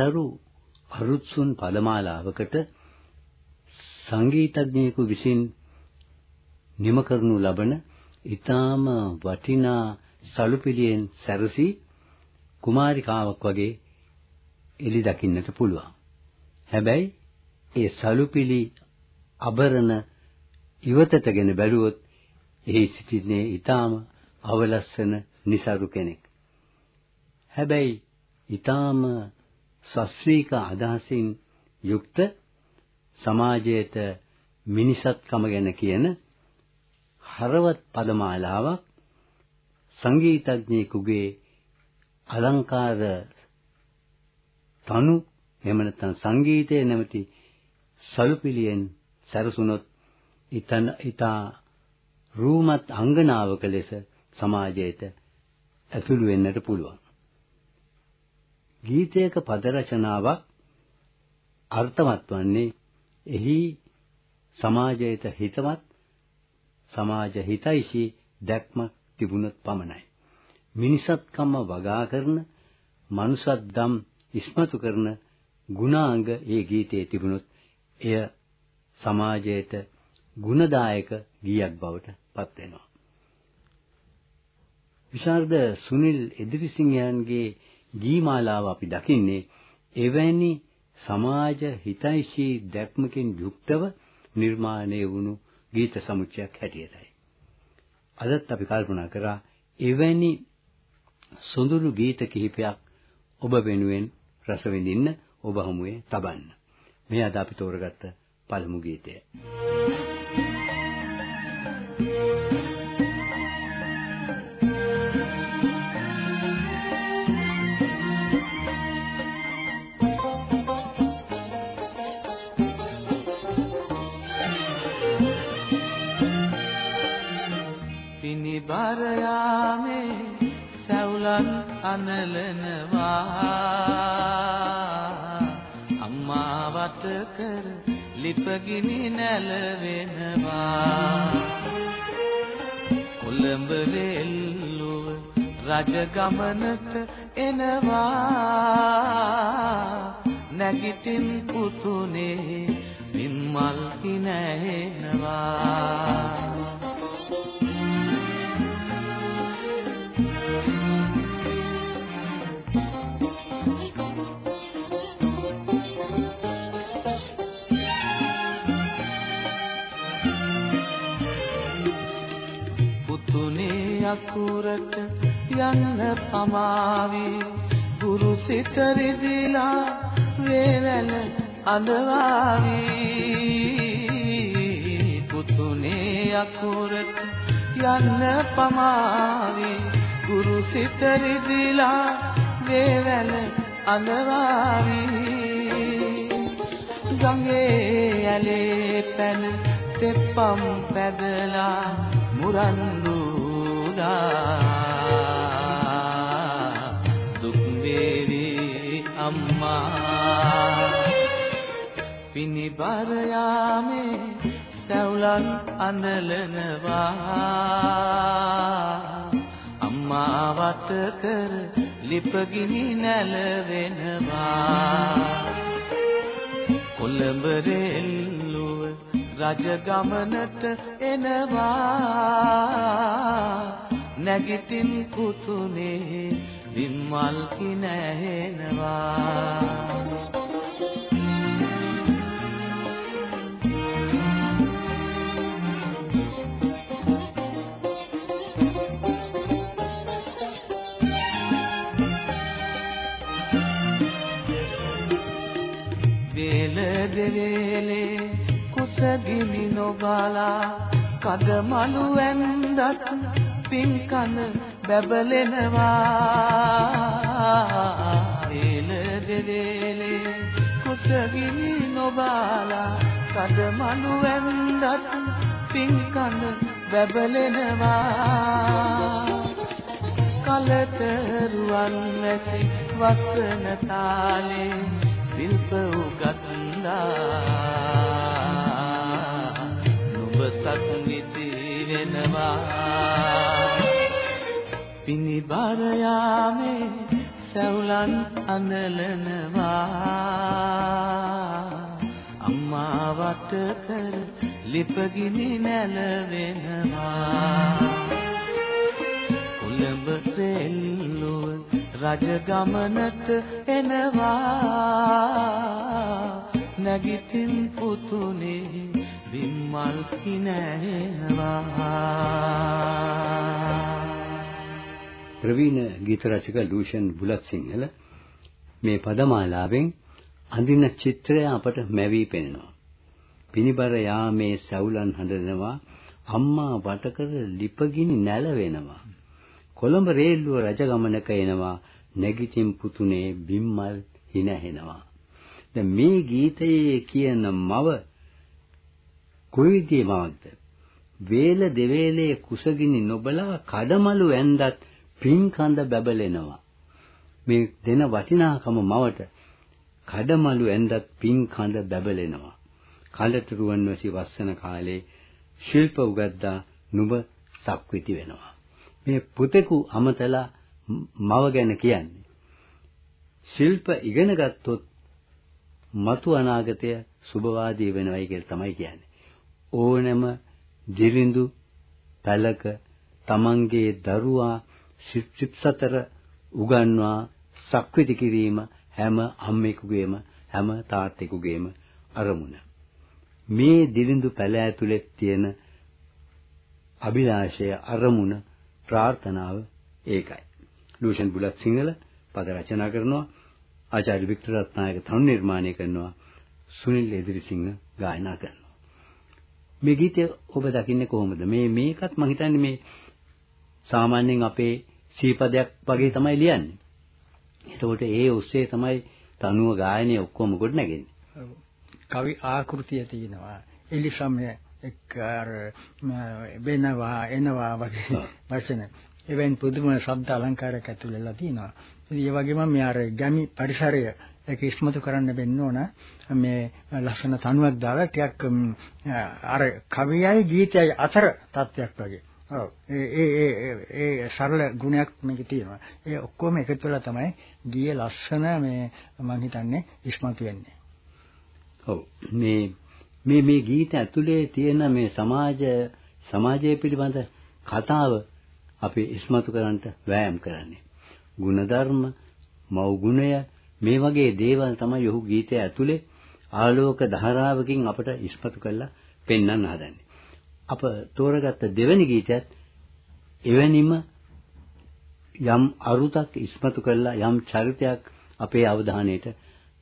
નિසරු අරුත්සුන් පදමාලාවකට සංගීතඥයෙකු විසින් නිම කරනු ලබන ඊටාම වටිනා සලුපිලියෙන් සැරසී කුමාරිකාවක් වගේ එලි දකින්නට පුළුවන්. හැබැයි ඒ සලුපිලි අබරණ ඉවතටගෙන බැලුවොත් එහි සිටින්නේ ඊටාම අවලස්සන નિසරු කෙනෙක්. හැබැයි ඊටාම සස්ත්‍රීක අදහසින් යුක්ත සමාජයට මිනිසත්කම ගැන කියන හරවත් පදමාලාවක් සංගීතඥයෙකුගේ අලංකාර තනු එහෙම නැත්නම් සංගීතයේ නැමැති සල්පිලියෙන් සැරසුනොත් ඊතන ඊතා රූමත් අංගනාවක ලෙස සමාජයට ඇතුළු වෙන්නට පුළුවන්. ගීතයක පද රචනාවක් අර්ථවත් වන්නේ එහි සමාජයට හිතවත් සමාජ හිතයිසි දැක්මක් තිබුණොත් පමණයි. මිනිසත්කම වගා කරන මනුසත්දම් ඉස්මතු කරන ගුණාංග ඒ ගීතයේ තිබුණොත් එය සමාජයට ගුණදායක ගීයක් බවට පත් වෙනවා. විශාරද සුනිල් එදිරිසිංහයන්ගේ ගීමාලාව අපි දකින්නේ එවැනි සමාජ හිතයිශී දැක්මකින් යුක්තව නිර්මාණය වුණු ගීත සමුච්චයක් හැටියටයි. අදත් අපි කල්පනා කරා එවැනි සොඳුරු ගීත කිහිපයක් ඔබ වෙනුවෙන් රස විඳින්න ඔබ හමුවේ තබන්න. මේ අද අපි තෝරගත්ත පළමු ගීතය. පිනිබර අනලනවා. අම්මා වට කර ලිපගිනි නැලවෙනවා. කොළඹ වෙල්ලුව රජ ගමනට එනවා. නැගිටින් පුතුනේ පින්මල් කිනැහෙනවා යකුරට යන්න පමාවි. ගුරු සිත රිදිලා වේවැල අඳවාවි. පුතුනේ යකුරට යන්න පමාවි. ගුරු සිත රිදිලා වේවැල අඳවාවි. ගඟේ ඇලේ පැන තෙප්පම් පැදලා මුරන්දු පුදා දුක් වේවි අම්මා පිනිබර යාමේ සැවුලන් අනලනවා අම්මා වට කර ලිපගිනි නැලවෙනවා කොළඹ රෙල්ලුව රජ ගමනට එනවා නැගිටින් පුතුනේ විම්මල් කිනැහෙනවා. වේල දෙවේලේ කුසගිනි නොබලා කදමලු ඇන්දත් පින්කන බැබලෙනවා. එල දෙවේලේ කුසගිනි නොබාලා කඩමනු වැන්දත් පින්කන බැබලෙනවා. කලට රුවන් වැසි වසන තාලේ ශිල්ප උගත්ලා නුඹ සත්විති වෙනවා. පිනිබර යාමේ සැවුලන් අනලනවා අම්මා වට කර ලිපගිනි නැලවෙනවා කොළඹ තෙල්ලුව රජ ගමනට එනවා. නැගිටින් පුතුනේ විම්මල් කිනෑනවා ප්‍රවීණ ගීත රචක ලූෂන් බුලත් සිංහල මේ පදමාලාවෙන් අඳින චිත්‍රය අපට මැවී පෙනෙනවා. පිනිබර යාමේ සවුලන් හඬනවා අම්මා වටකර ලිපගිනි නැලවෙනවා. කොළඹ රේල්ලුව රජගමනක එනවා නැගිටින් පුතුනේ බිම්මල් හිනහෙනවා දැන් මේ ගීතයේ කියන මව කොයි විදිහේ මවක්ද වේල දෙවේලේ කුසගිනි නොබලා කඩමලු ඇන්දත් පින්කඳ බබලෙනවා මේ දෙන වටිනාකම මවට කඩමලු ඇන්දත් පින්කඳ බබලෙනවා කලට රුවන්වැසි වස්සන කාලේ ශිල්ප උගද්දා නුඹ සක්විති වෙනවා මේ පුතෙකු අමතලා මව ගැන කියන්නේ. ශිල්ප ඉගෙන ගත්තොත් මතු අනාගතය සුබවාදී වෙනවයි කියලා තමයි කියන්නේ. ඕනෑම දිරිඳු පැලක තමන්ගේ දරුවා සිත්සතර උගන්වා සක්විති කිරීම හැම අම්මෙකුගේම හැම තාත්තෙකුගේම අරමුණ. මේ දිරිඳු පැල ඇතුලේ තියෙන අභිලාෂය අරමුණ ප්‍රාර්ථනාව ඒකයි. ලූෂන් බුලත් සිංහල පද රචනා කරනවා ආචාර්ය වික්ටර් රත්නායක තනු නිර්මාණය කරනවා සුනිල් එදිරිසිංහ ගායනා කරනවා. මේ ගීතය ඔබ දකින්නේ කොහොමද? මේ මේකත් මම හිතන්නේ මේ සාමාන්‍යයෙන් අපේ සීපදයක් වගේ තමයි ලියන්නේ. එතකොට ඒ ඔස්සේ තමයි තනුව ගායනය ඔක්කොම කොට නැගෙන්නේ. කවි ආකෘතිය තියෙනවා. එලිසමය එක් අර වෙනවා එනවා වගේ වචන එවෙන් පුදුම ශබ්ද අලංකාරයක් ඇතුළු වෙලා තියෙනවා. ඉතින් ඒ වගේම මේ අර ගැමි පරිසරය ඒක ඉස්මතු කරන්න වෙන්න ඕන මේ ලස්සන තනුවක් දාලා ටිකක් අර කවියයි ගීතයයි අතර තත්ත්වයක් වගේ. ඔව් ඒ ඒ ඒ ඒ සරල ගුණයක් මේකේ තියෙනවා. ඒ ඔක්කොම එකතු වෙලා තමයි ගීයේ ලස්සන මේ මම හිතන්නේ ඉස්මතු වෙන්නේ. ඔව් මේ මේ මේ ගීත ඇතුලේ තියෙන මේ සමාජ සමාජය පිළිබඳ කතාව අපි ඉස්මතු කරන්නට වෑයම් කරන්නේ. ಗುಣධර්ම, මෞගුණය මේ වගේ දේවල් තමයි ඔහු ගීතය ඇතුලේ ආලෝක ධාරාවකින් අපට ඉස්මතු කරලා පෙන්වන්න හදන්නේ. අප තෝරගත්ත දෙවැනි ගීතයත් එවැනිම යම් අරුතක් ඉස්මතු කරලා යම් චරිතයක් අපේ අවධානයට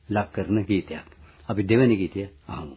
ලක් කරන ගීතයක්. අපි දෙවැනි ගීතය අහමු.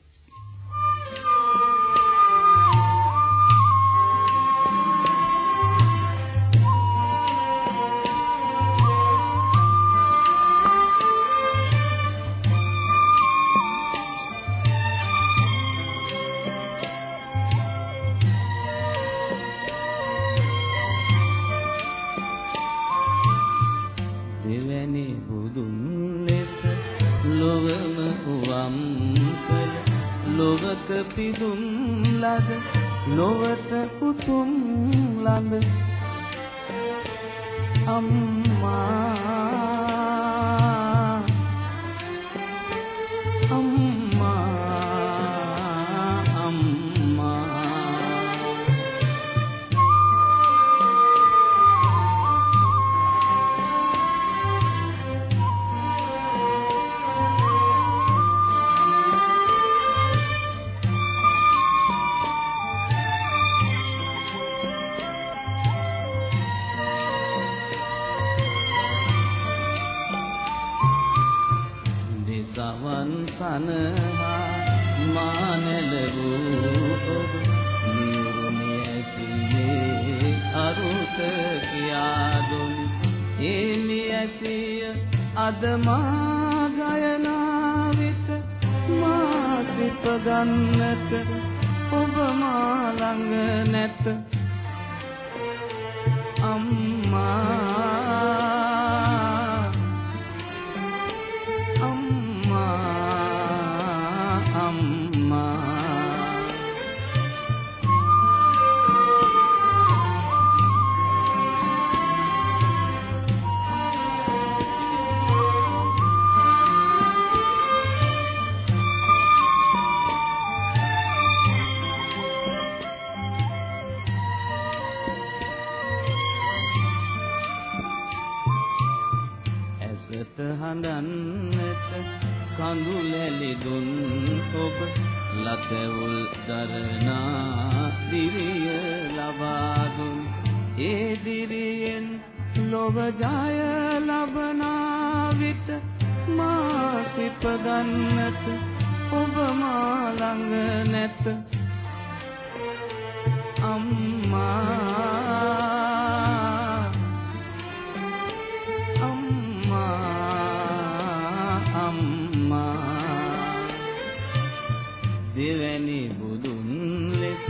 हम දෙවැනි බුදුන් ලෙස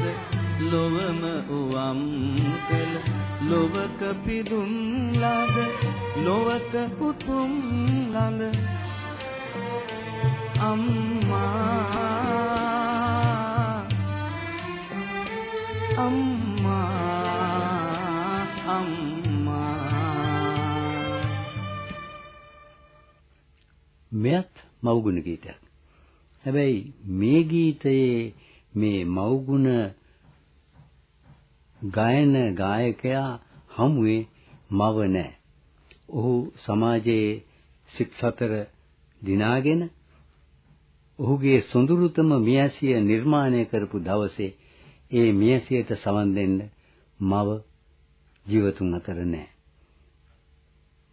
ලොවම උවම් කළ ලොවක පිදුම් ලද ලොවට උතුම් ළඟ අම්මා අම්මා අම්මා මෙයත් මව්ගුණ ගීතයක්. හැබැයි මේ ගීතයේ මේ මව්ගුණ ගායන ගායකයා හමුවේ මව නැහැ. ඔහු සමාජයේ සික්සතර දිනාගෙන ඔහුගේ සොඳුරුතම මියසිය නිර්මාණය කරපු දවසේ ඒ මියසියට සවන් දෙන්න මව ජීවතුන් අතර නැහැ.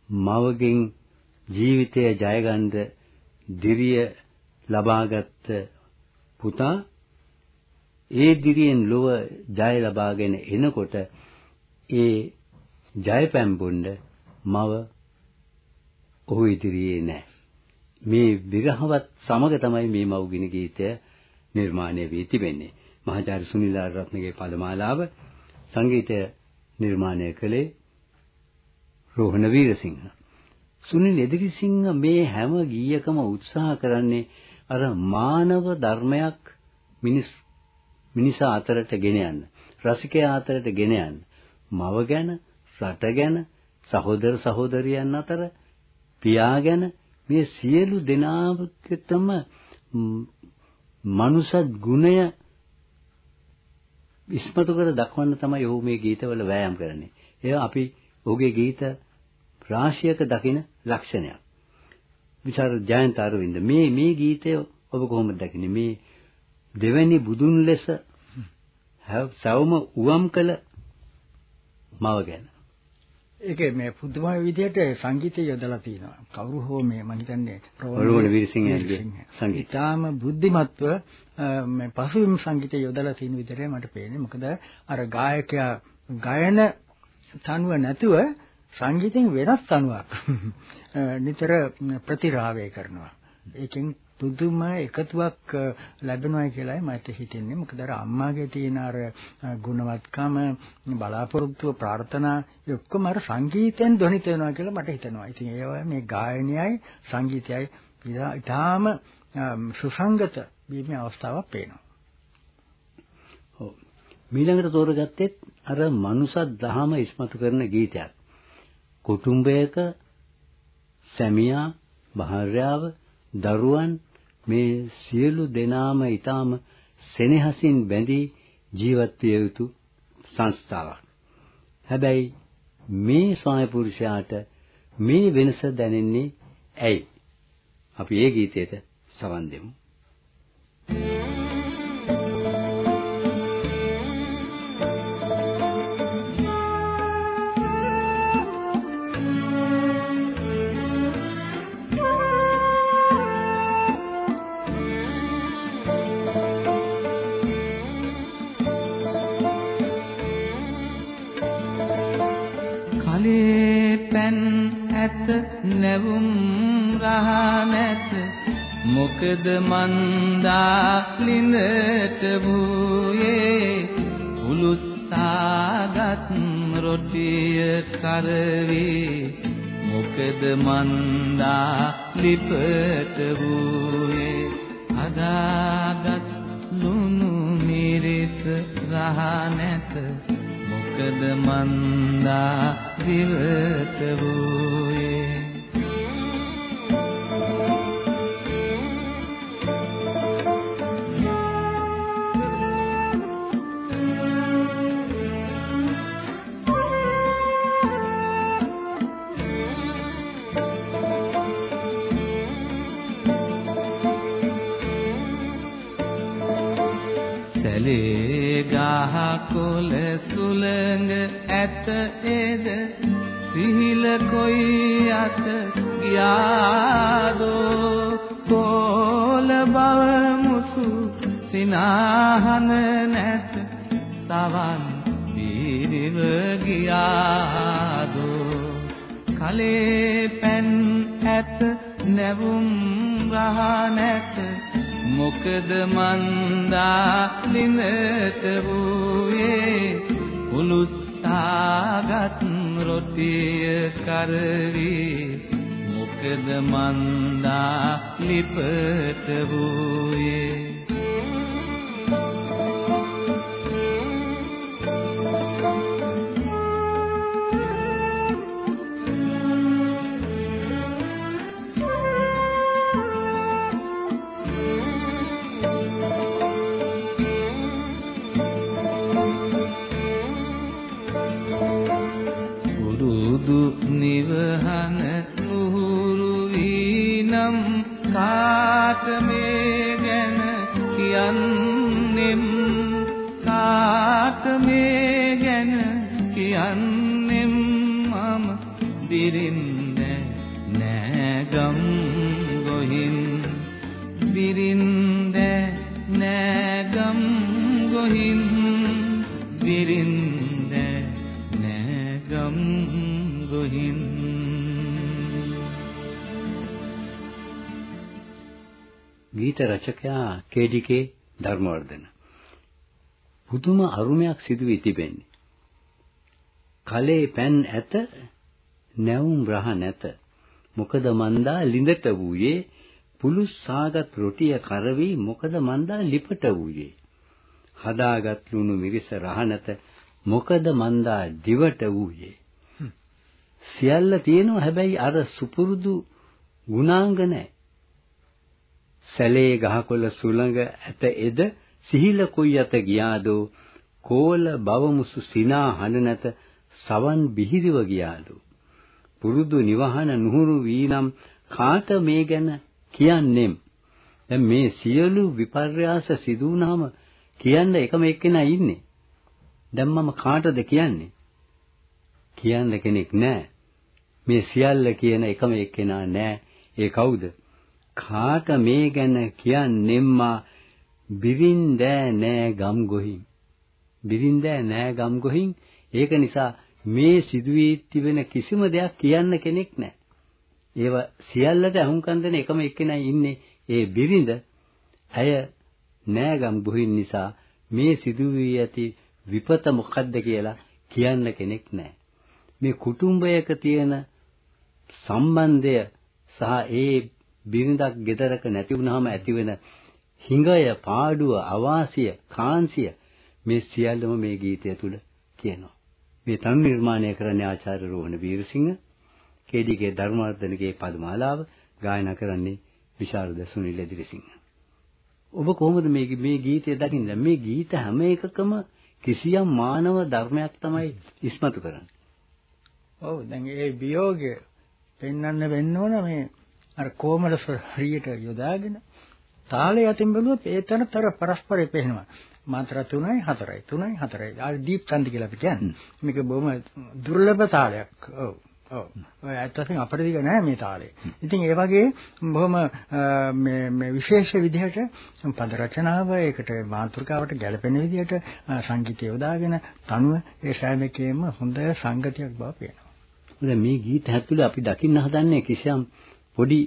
මවගෙන් ජීවිතය ජයගන්න දිරිය ලබාගත් පුතා ඒ දිරියෙන් ලොව ජය ලබාගෙන එනකොට ඒ ජය පැම්බුණ්ඩ මව ඔහු ඉදිරියේ නැහැ. මේ විරහවත් සමග තමයි මේ මව්ගිනි ගීතය නිර්මාණය වී තිබෙන්නේ. මහාචාර්ය සුනිල් රත්නගේ පදමාලාව සංගීතය නිර්මාණය කළේ රෝහණ වීරසිංහ. සුනිල් එදිරිසිංහ මේ හැම ගීයකම උත්සාහ කරන්නේ අර මානව ධර්මයක් මිනිස් මිනිසා අතරට ගෙන යන්න. රසිකයා අතරට ගෙන යන්න. මව ගැන, රට ගැන, සහෝදර සහෝදරියන් අතර පියා ගැන මේ සියලු දෙනාටම මනුෂ්‍ය ගුණය ඉස්මතු කර දක්වන්න තමයි ඔහු මේ ගීතවල වෑයම් කරන්නේ. ඒවා අපි ඔහුගේ ගීත රාශියක දකින ලක්ෂණයක්. විචාර ජයන්ත අරවින්ද මේ මේ ගීතය ඔබ කොහොමද දකින්නේ? මේ දෙවැනි බුදුන් ලෙස සවම උවම් කළ මව ගැන. ඒකේ මේ පුදුම විදිහට සංගීතය යොදලා තිනවා. කවුරු හෝ මේ මම හිතන්නේ රෝහණ වීරසිංහගේ සංගීතය. ඊටාම බුද්ධිමත්ව මේ පසුබිම් සංගීතය යොදලා තියෙන විදිහට මට පේන්නේ. මොකද අර ගායකයා ගායන තනුව නැතුව සංගීතයෙන් වෙනස් තනුවක් නිතර ප්‍රතිරාවය කරනවා. ඒකෙන් පුදුම එකතුවක් ලැබෙනවා කියලායි මට හිතෙන්නේ. මොකද අර අම්මාගේ තියෙන අර ගුණවත්කම බලාපොරොත්තු ප්‍රාර්ථනා ඔක්කොම අර සංගීතයෙන් ධ්වනිත වෙනවා කියලා මට හිතෙනවා. ඉතින් ඒ මේ ගායනයයි සංගීතයයි ඉතාම සුසංගත වීමේ අවස්ථාවක් පේනවා. ඔව්. මීළඟට තෝරගත්තෙත් අර මනුසත් දහම ඉස්මතු කරන ගීතයක්. කුටුම්බයක සැමියා, භාර්යාව, දරුවන් මේ සියලු දෙනාම ඊටාම සෙනෙහසින් බැඳී ජීවත් විය යුතු සංස්ථාවක්. හැබැයි මේ ස්වාමි පුරුෂයාට මේ වෙනස දැනෙන්නේ ඇයි? අපි ඒ ගීතයට සවන් දෙමු. නැවුම් රහ නැත මොකද මන්දා ලිඳට වූයේ උලුස්සාගත් රොටිය කරවේ. මොකද මන්දා ලිපට වූයේ අදාගත් ලුණු මිරිස් රහ නැත. මොකද මන්දා දිවට වූයේ ඇත එද? සිහිල කොයි අත ගියාදෝ? කෝල බව මුසු සිනාහන නැත. සවන් දීරිව ගියාදෝ. කලේ පැන් ඇත නැවුම් රහ නැත. මොකද මන්දා ලිනත වූයේ? උලුස්සාගත් රොටිය කරවි. මොකද මන්දා ලිපට වූයේ? to me. ගීත රචකයා කේ.ඩී.කේ ධර්මවර්ධන. පුදුම අරුමයක් සිදු වී තිබෙන්නේ. කලේ පෑන් ඇත නැවුම් රහ නැත. මොකද මන්දා ලිඳට වූයේ පුළුස් සාගත් රොටිය කරවි මොකද මන්දා ලිපට වූයේ. හදාගත් ලුණු මිරිස රහ නැත මොකද මන්දා දිවට වූයේ. සියල්ල තියෙනවා හැබැයි අර සුපුරුදු ගුණාංග නැහැ. සැලේ ගහකොළ සුළඟ ඇත එද සිහිල කුයි අත ගියාදෝ? කෝල බවමුසු සිනා හඬ නැත සවන් බිහිරිව ගියාදෝ? පුරුදු නිවහන නුහුරු වීනම් කාට මේ ගැන කියන්නේම්? දැන් මේ සියලු විපර්යාස සිදු වුණාම කියන්න එකම එක්කෙනා ඉන්නේ. දැන් මම කාටද කියන්නේ? කියන්න කෙනෙක් නැහැ මේ සියල්ල කියන එකම එක්කෙනා නැහැ ඒ කවුද? කාට මේ ගැන කියන්නෙම්මා බිරින්දෑ නෑ ගම් ගොහින්. බිරින්දෑ නෑ ගම් ගොහින්. ඒක නිසා මේ සිදුවී තිබෙන කිසිම දෙයක් කියන්න කෙනෙක් නෑ. ඒව සියල්ලට අහුම්කම් දෙන එකම එක්කෙනයි ඉන්නේ ඒ බිරිඳ. ඇය නෑගම් ගොහින් නිසා මේ සිදුවී ඇති විපත මොකද්ද කියලා කියන්න කෙනෙක් නෑ. මේ කුටුම්බයක තියෙන සම්බන්ධය සහ ඒ බිරිඳක් ගෙදරක නැති වුනහම ඇතිවෙන හිඟය පාඩුව අවාසිය කාන්සිය මේ සියල්ලම මේ ගීතය තුල කියනවා. මේ තනු නිර්මාණය කරන්නේ ආචාර්ය රෝහණ වීරසිංහ කේඩීගේ ධර්මවර්ධනගේ පදමාලාව ගායනා කරන්නේ විශාරද සුනිල් එදිරිසිංහ. ඔබ කොහොමද මේ මේ ගීතය දකින්නේ? මේ ගීත හැම එකකම කිසියම් මානව ධර්මයක් තමයි ඉස්මතු කරන්නේ. ඔව් දැන් ඒ වියෝගය පෙන්වන්න වෙන්න ඕන මේ අර කොමල හරියට යොදාගෙන තාලය අතින් බැලුවොත් ඒ තැනතර පරස්පරය පේනවා. මාත්‍රා 3යි 4යි 3යි 4යි. ආ දීප් ඡන්ද කියලා අපි කියන්නේ. මේක බොහොම දුර්ලභ තාලයක්. ඔව්. ඔව්. ඔය ඇත්තටම අපිට දිග නෑ මේ තාලේ. ඉතින් ඒ වගේ බොහොම මේ මේ විශේෂ විදිහට පද රචනාව ඒකට මාතෘකාවට ගැලපෙන විදිහට සංගීතය යොදාගෙන තනුව ඒ සෑම එකේම හොඳ සංගතියක් බව පේනවා. දැන් මේ ගීත ඇතුළේ අපි දකින්න හදන්නේ කිසියම් පොඩි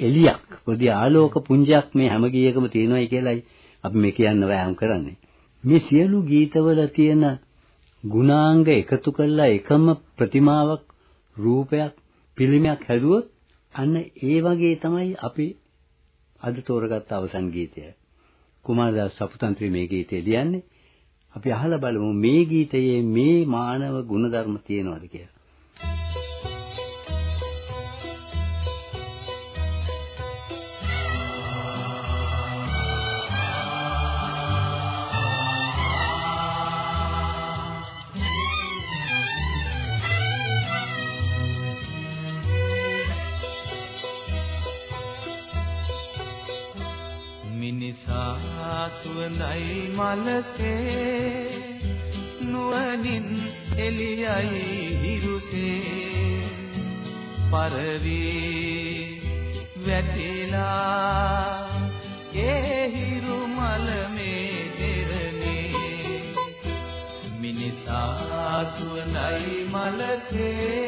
එලියක් පොඩි ආලෝක පුංජයක් මේ හැම ගීයකම තියෙනවායි කියලායි අපි මේ කියන්න වෑයම් කරන්නේ. මේ සියලු ගීතවල තියෙන ගුණාංග එකතු කරලා එකම ප්‍රතිමාවක් රූපයක් පිළිමයක් හැදුවොත් අන්න ඒ වගේ තමයි අපි අද තෝරගත්ත අවසන් ගීතය. කුමාරදාස් සපුතන්ත්‍රි මේ ගීතය ලියන්නේ. අපි අහලා බලමු මේ ගීතයේ මේ මානව ගුණධර්ම තියෙනවද කියලා. සුවඳයි මලසේ නුවණින් එළියයි හිරුසේ. පරවි වැටිලා ඒ හිරු මල මේ දෙරනේ මිනිසා සුවඳයි මලසේ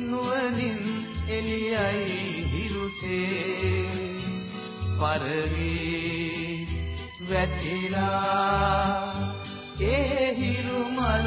නුවණින් එළියයි හිරුසේ. පරවි වැටිලා. ඒ හිරු මල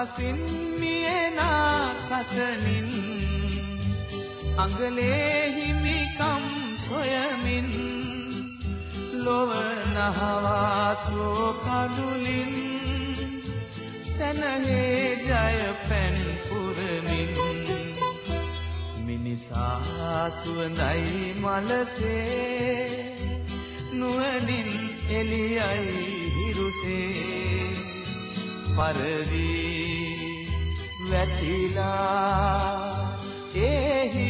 දහසින් මියනා සසනින් අඟලේ හිමිකම් සොයමින් ලොව නහවාසෝ කඳුලින් සනහේ ජය පැන් පුරමින් මිනිසා සුවඳයි මලසේ නුවණින් එළියයි හිරුසේ පරවි වැටිලා ඒ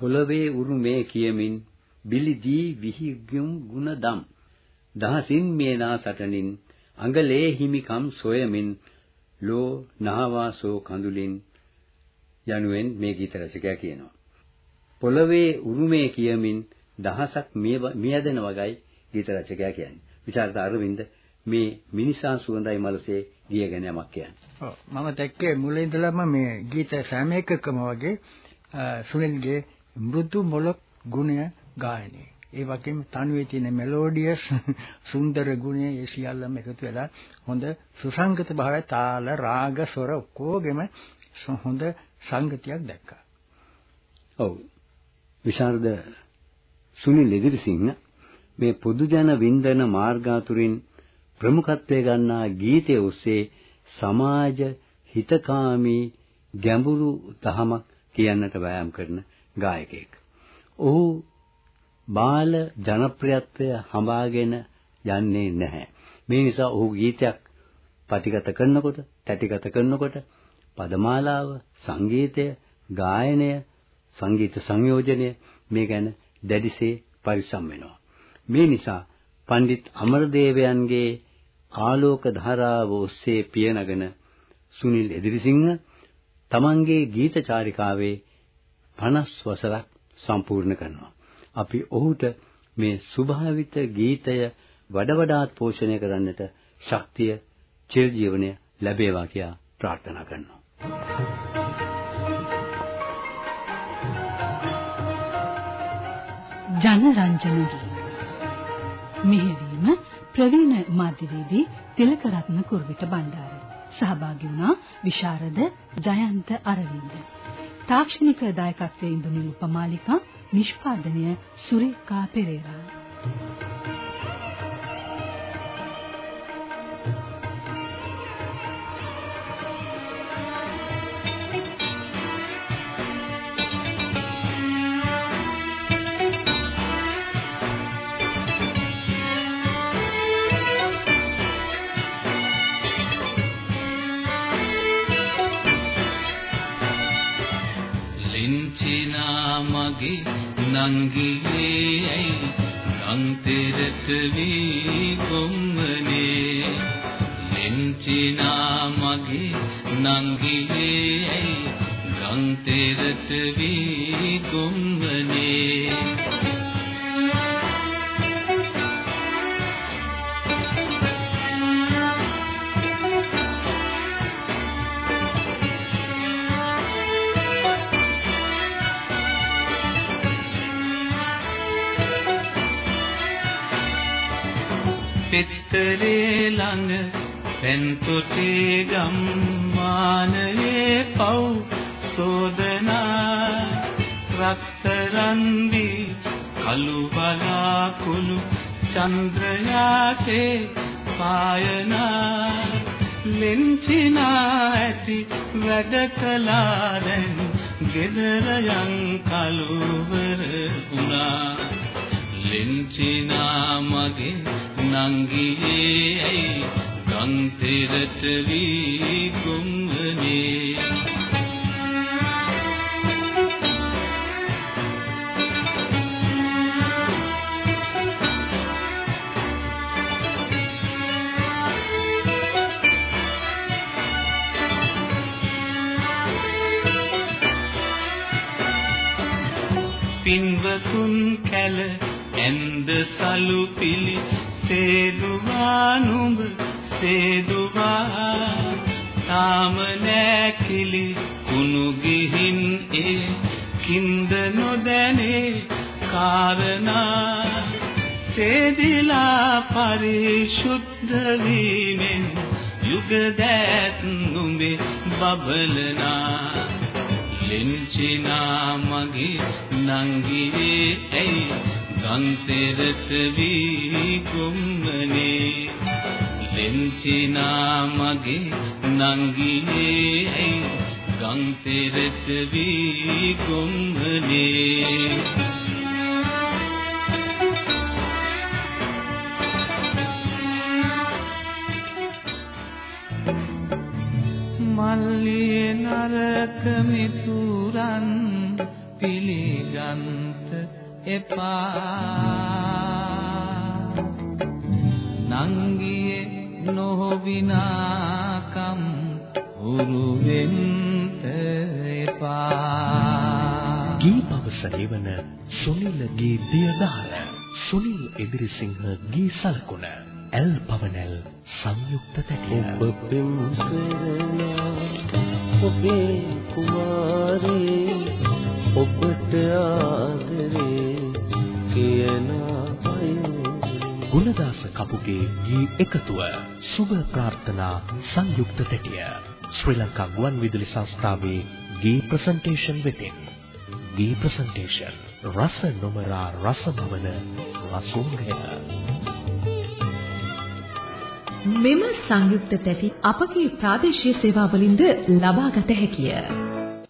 පොළවේ උරුමේ කියමින් බිලිදී විහිගුම් ගුණදම් දහසින් මේනා සටනින් අඟලේ හිමිකම් සොයමින් ලෝ නහවාසෝ කඳුලින් යනුවෙන් මේ ගීත රචකයා කියනවා. පොළවේ උරුමේ කියමින් දහසක් මියදෙන වගයි ගීත රචකයා කියන්නේ. විචාරත අරවින්ද මේ මිනිසා සුවඳයි මලසේ ගිය ගැන යමක් කියන්නේ. ඔව් මම දැක්කේ මුලින් ඉඳලම මේ ගීත සෑම එකකම වගේ සුනිල්ගේ මෘදු මොලක් ගුණය ගායනය. ඒ වගේම තනුවේ තියෙන මෙලෝඩියස් සුන්දර ගුණය ඒ සියල්ලම එකතු වෙලා හොඳ සුසංගත භාවය තාල රාග ස්වර ඔක්කොගෙම හොඳ සංගතියක් දැක්කා. ඔව්. විශාරද සුනිල් ඉදිරිසිංහ මේ පොදුජන වින්දන මාර්ගාතුරින් ප්‍රමුඛත්වයේ ගන්නා ගීතය ඔස්සේ සමාජ හිතකාමී ගැඹුරු දහමක් කියන්නට වෑයම් කරන ගායකයෙක්. ඔහු බාල ජනප්‍රියත්වය හඹාගෙන යන්නේ නැහැ. මේ නිසා ඔහු ගීතයක් පටිගත කරනකොට, තැටිගත කරනකොට පදමාලාව, සංගීතය, ගායනය, සංගීත සංයෝජනය මේ ගැන දැඩිසේ පරිස්සම් වෙනවා. මේ නිසා පණ්ඩිත් අමරදේවයන්ගේ ආලෝක ධාරාව ඔස්සේ පියනගෙන සුනිල් එදිරිසිංහ තමන්ගේ ගීත චාරිකාවේ 50 වසරක් සම්පූර්ණ කරනවා. අපි ඔහුට මේ ස්වභාවිත ගීතය වඩ වඩාත් පෝෂණය කරන්නට ශක්තිය චිර ජීවනය ලැබේවා කියා ප්‍රාර්ථනා කරනවා. ජනරංජනගී මෙහෙවීම ප්‍රවීණ මාධ්‍යවේදී තිලකරත්න කුරුවිට බණ්ඩාර සහභාගී වුණා විශාරද ජයන්ත අරවින්ද. තාක්ෂණික දායකත්වයේ ඉඳුණු උපමාලිකා නිෂ්පාදනය සුරේකා පෙරේරා. නංගියේ ඇයි ගන්තෙරට වී කොම්මනේ ලෙන්චිනා මගේ නංගියේ ඇයි ගන්තෙරට වී කොම්මනේ පෙත්තරේ ළඟ පෙන්තොටේ ගම්මානයේ පව් සෝදනා රත්තරන් වී කළු බලාකුළු චන්ද්‍රයාසේ පායනා ලෙන්චිනා ඇති වැඩ කළා දැන් ගෙදර යන් කලුවර වුණා. ලෙන්චිනා මගේ නංගියේ ඇයි ගම් තෙරට වී කුම්වනේ පින්වතුන් කැල ඇන්ද සලු පිලි සේදුවා නුඹ සේදුවා. තාම නැකිලි කුණු ගිහින් ඒ කින්ද නොදැනේ කාරණා. සේදිලා පරිශුද්ධ වීමෙන් යුග දැත් නුඹේ බබලනා ලෙන්චිනා මගේ නංගියේ ඇයි ගන්තෙරට වී කුම්මනේ ලෙන්චිනා මගේ නංගිනේ ඇයි ගන්තෙරට වී කුම්මනේ? මල්ලියේ නරක මිතුරන් පිළිගන්ත එපා. නංගියේ නොහොවිනාකම් උරු වෙන්ත එපා. ගී පවසනේ වන සුනිල් ගේ දියදාර සුනිල් එදිරිසිංහ ගී සලකුණ එල් පවනල් සංයුක්ත තැටිය. ඔබ පෙම් කරන ඔබේ කුමාරී ඔබට ආදරේ ගුණදාස කපුගේ ගී එකතුව සුබ ප්‍රාර්ථනා සංයුක්ත තැටිය. ශ්‍රී ලංකා ගුවන්විදුලි සංස්ථාවේ ගී ප්‍රසන්ටේෂන් වෙතින්. ගී ප්‍රසන්ටේෂන් රස නොමරා රසමවන රසෝගය මෙම සංයුක්ත තැටි අපගේ ප්‍රාදේශීය සේවාවලින්ද ලබාගත හැකිය.